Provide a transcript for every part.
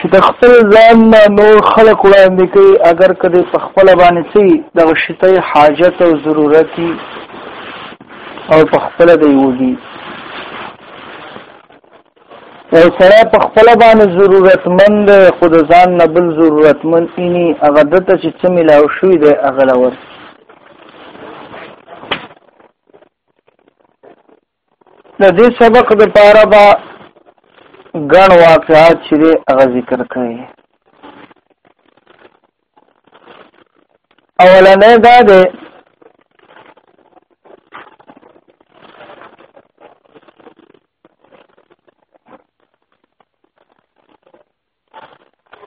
چې د خپل ځان نه نور خلک وړاندې کوي اگر که دی په خپل باندې سي د غشتي حاجت او ضرورت او په خپل دی وږي او سره په خپل باندې ضرورتمند خو د ځان نه بل ضرورتمند اني هغه دته چې څه ملاو شوی دی هغه لور د دې سبق د پاره با غن واقعات چې هغه ذکر کړي اولنې دا ده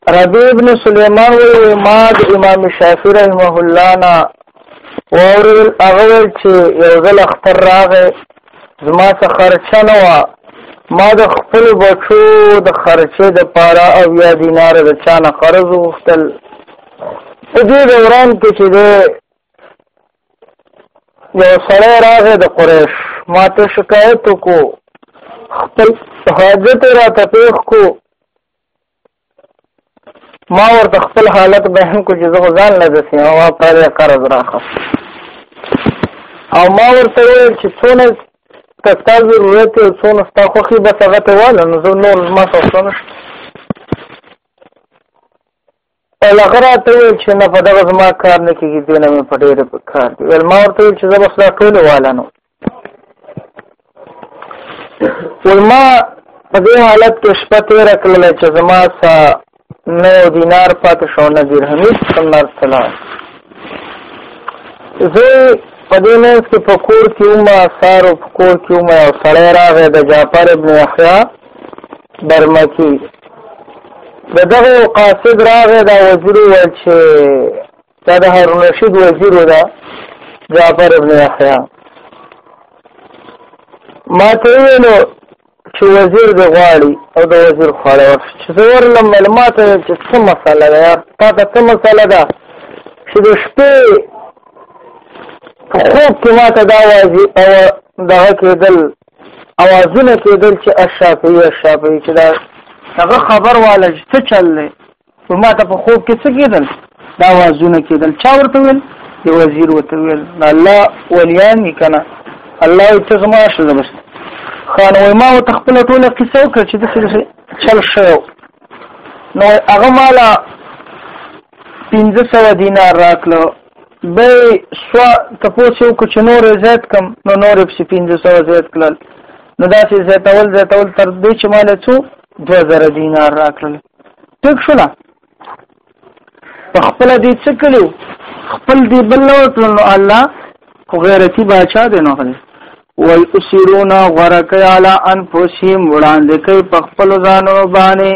ربی ابن سلیمان وی وی ما د امام شافعی رحمه الله نا وورل اغویل چې یو ځل اختر راغې زما څه خرچه نه وه ما د خپل بچو د خرچې د پاره او یا دینار د چانه قرض وغوښتل په دې دوران کې چې د یو سړی راغی د قریش ما ته شکایت کو خپل حاجت را ته پیښ کو ما ورته خپل حالت بیان کو چې زه ځان له دسې او پر قرض راخه او ما ورته ویل چې څونه که تا ضرورت او څونه ستا خوښي بس هغه ته واله نو زه نور زما څه څه نشته او هغه راته وویل چې نه په دغه زما کار نه کېږي دې نه مې په ډېرې په کار دي ویل ما ورته وویل چې زه بس دا ټولې والنو ویل ما په دې حالت کې شپه تېره کړله چې زما څه نه یو دینار پاتې شو نه درهم هېڅ کم نه رسله زه په دې منځ کې په کور کې وم سارو په کور کې وم یو سړی راغی د جعفر ابن یحیا برمکی د دغه قاصد راغی دا وزیر وویل چې دا د هارون رشید وزیر و ده جعفر ابن یحیی ما ته ویلو چې وزیر د غواړي او د وزیر خواړه ورشي چې زه ورلم ویل ما ته ویل چې څه مسله ده یار تا ته څه مسله ده چې د شپې په خوب کې ما ته دا وازي او دغه کېدل اوازونه کېدل چې الشافعي الشافعي چې دا هغه خبر والا چې څه چل دی نو ما ته په خوب کې څه کېدل دا اوازونه کېدل چا ورته ویل دی وزیر ورته ویل الله ولیان یې که نه الله ته زما شل ده بس خان وای ما ورته خپله ټوله قصه وکړه چې داسې داسې چل شوی نو هغه ماله پنځه سوه دینار راکړه به سو تپوس یو کو چې نور زیات کم نو نور په 1500 زیات کړل نو دا چې زیاتول زیاتول تر دې چې مال څو 2000 دینار راکړل ټیک شو نه په خپل دې څه کړو خپل دې بل ورکړل نو الله خو غیرتی بادشاہ دی نو خلی وای اسیرون غرق علی انفسهم وړاندې کوي په خپل ځانو باندې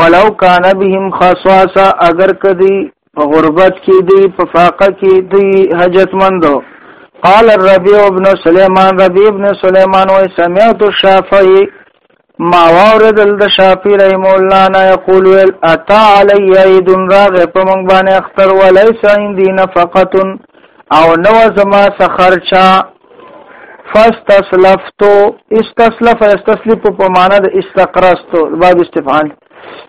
ولو کان بهم خصاصه اگر کدی په غربت کې دی په فاقه کې دی حاجتمند قال الربيع ابن سليمان ربيع ابن سليمان وي سمعت الشافعي ما وارد الشافعي رحم الله انا يقول اتا علي عيد راغ په مونږ باندې اختر وليس عندي نفقه او نو زما سخرچا فاستسلفتو استسلف استسلف په معنا د استقرستو باب استفعال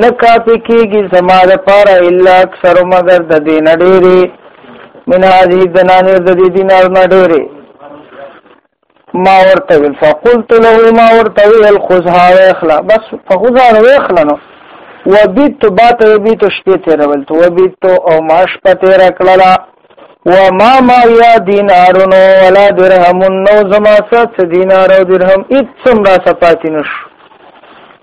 نه کافی کیږي زما د پاره الا اکثر مگر د دې نه ډېری من هذه الدنانه د دې دینار نه ډېری ما ورته ویل فقلت له ما ورته ویل خذها واخلا بس فخذها واخلا نو وبيت بات وبيت شپې تیرول تو وبيت او ما شپه تیر کړلا وما ما يا دينار ولا درهم نو زما سات دینار او درهم اڅم را سپاتینش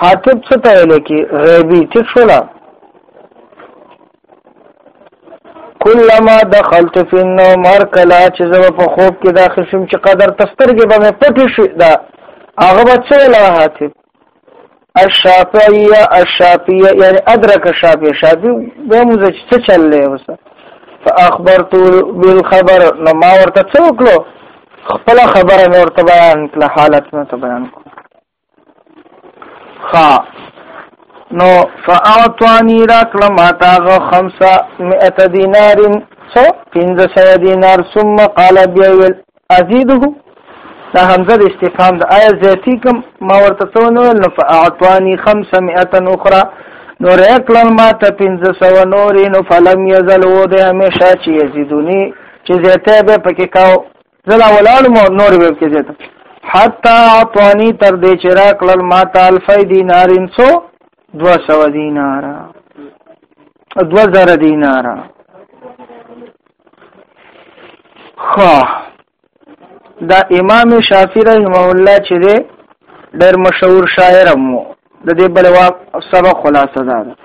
حاطب څه ته ویل کی غیبی ټیک شولا کلما دخلت فی النوم هر کلا چې زه په خوب کې داخل شم چې قدر تسترګې به مې پټې شي دا هغه به څه لا حاطب الشافعیه الشافعیه یعنی ادرک الشافعیه شافعی به موږ څه چللې اوس فاخبرت بالخبر نو ما ورته څه وکړو خپل خبره مې ورته بیان کړه حالت مې ته بیان کړه خا نو فاعطانی را کړه ما تاغه خمسه مئت دینار سو پنځه سو دینار ثم قال بیا ویل ازیده دا همزه د استفهام د آیا زیاتی کم ما ورته څو نو نو فاعطانی خمسه مئت اخرى نو رکلن ما ته پنځه سو نورې نو فلم یزل و د همیشه چې یزیدونی چې زیاته به پکې کاو زلا ولال مو نور ویب کې زیته حتا اعطانی تر دې چې را کړل ما تعال فی دینارین سو 200 دینار 2000 دینار خو دا امام شافعی رحمه الله چې ډېر مشهور شاعر مو د دې بل واک سبق خلاصه ده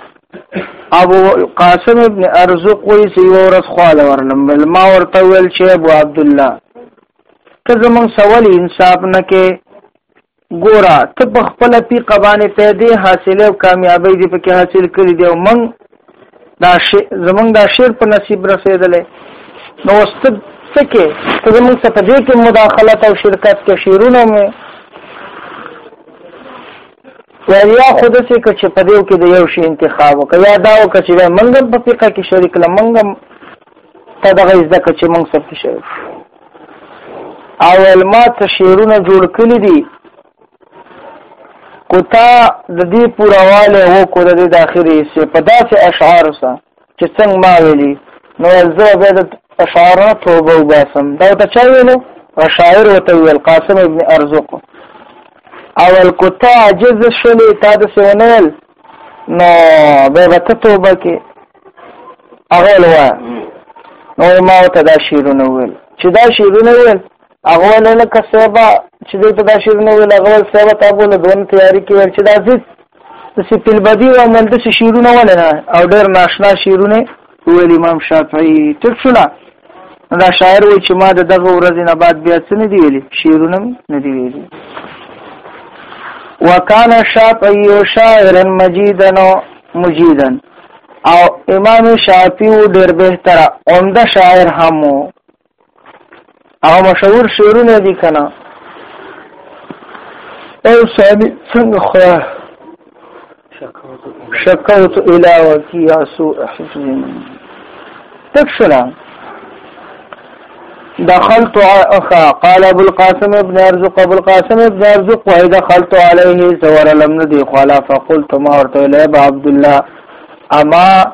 ابو قاسم ابن ارزق وی سی ورس خال ورلم بل ما ورته ویل چې ابو عبد الله ته زمون سوال انصاف نه کې ګورا ته په خپل پی قبانه پیدې حاصله او کامیابی دې پکې حاصل کړې دی او من دا شی زمونږ دا شعر په نصیب رسیدلې نو واست څه کې ته زمونږ څه په دې کې مداخلت او شرکت کې شعرونه مې یا خود سي کچ په دیو کې د یو شی انتخاب وکړه یا دا وکړه چې منګم په فقہ کې شریک لمنګم ته دغه زده کچ منګ سب کې شریک او علمات شعرونه جوړ کړی دي کوتا د دې پورواله وو کو د دې د اخري حصے په داسې اشعار سره چې څنګه ما ویلي نو زه به د اشعار توبه وباسم دا ته چا ویلو شاعر وته ویل قاسم ابن ارزق او الکتا عجز شلې تا د سونل نو به به ته توبه کې هغه لوا نو ما ته دا شیرونه ویل چې دا شیرونه ویل هغه له لکه سیبا چې دلته دا شعر نه ویل هغه ول سیبا تاسو له دون تیاری کې ورچې دا زید چې تل بدی او مل د شعرونه ولنه او ډېر ناشنا شعرونه ویل امام شافعي ټک شولا دا شاعر و چې ما د دغه ورځې نه بعد بیا څه نه دی ویلي شعرونه نه دی ویلي وکان شافعي شاعرا مجيدا مجيدا او امام شافعي ډېر بهتره عمده شاعر هم وو هغه مشهور شعرونه دي کنه او سامي څنګه خدا شکوت الى وكيع سوء حفظ تکشلا دخلت اخا قال ابو القاسم ابن ارزق ابو القاسم ابن ارزق وهي دخلت عليه زور لم ندي قال فقلت ما ورته له عبد الله اما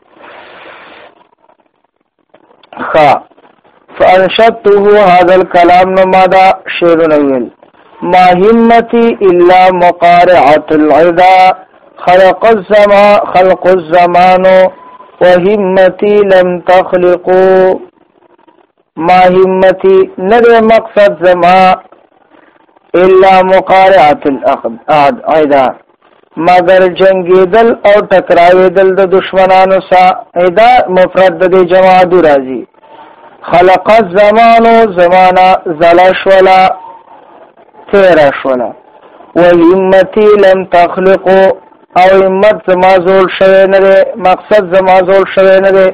خ فانشدته هذا الكلام نو مادا شعر نویل ما همتي الا مقارعه العذا خلق الزمان خلق الزمانو وهمتي لم تخلقو ما همتی نه دی مقصد زما الا مقارعه الاعداء مگر جنگیدل او ټکراویدل د دشمنانو سره ادا مفرد د جماع د راځي خلق الزمانو زمانہ زلا شولا تیر شولا و همتی لم تخلقو او همت زما زول شوی نه مقصد زما زول شوی نه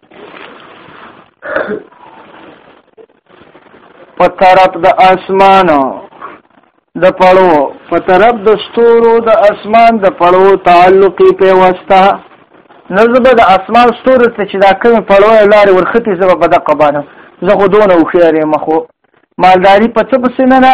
په طرف د اسمانو د پړو په طرف د ستورو د اسمان د پړو تعلقي پیوسته نزبه د اسمان ستورو ته چې دا کوم پړو لارې ورختي زبه بده قبانه زه خو دونه وخیارې مخو مالداری په څه پسې نه نه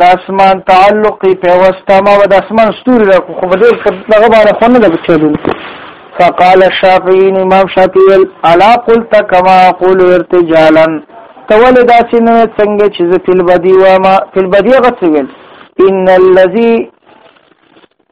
د اسمان تعلق پیوسته ما د اسمان ستوري را خو په دې دغه باندې خو نه بچلو فقال الشافعي امام شافعي الا قلت كما اقول ارتجالا تول دا چې نه څنګه چې فل بدی و ما فل بدی غڅول ان الذي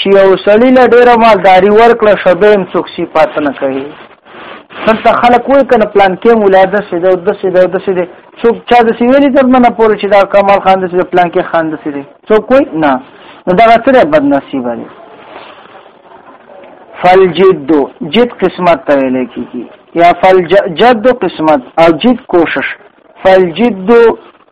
چې یو سړی له ډیره مالداری ورکړه شبه هم څوک سی پات نه کوي دلته خلک وای کنه پلان کې ولاده سي دا د سي دا د سي دي څوک چا د سی ویلي تر نه پوره چې دا کمال خان د سي پلان کې خان د سي دي څوک وای نه نو دا سره بد نصیب دی فالجد جد قسمت ته ویل کیږي یا فالجد قسمت او جد کوشش فالجد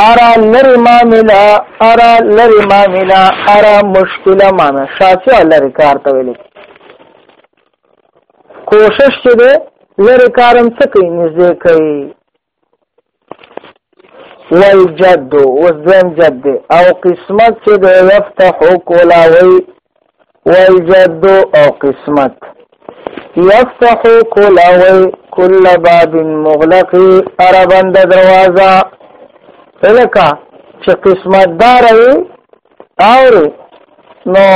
ارا لری معاملہ ارا لری معاملہ ارا مشکله معنا شاسو لری کار ته ویل کوشش چې ده لری کارم څه کوي نږدې کوي وای جد وزن جد او قسمت چې ده یفتح کولاوي والجد او قسمت یفتح کولاوی کل باب مغلق اربند دروازه الکا چې قسمت دار وي او نو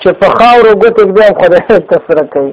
چې په خاورو ګوتې بیا خدای تفسیر کوي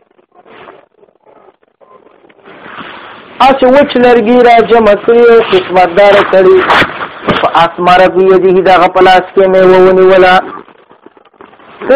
اسی وچ لرګي را جمع کړی او قسمتدار کړی فاثمر بيده دغه پلاس کې مې وونی ولا څه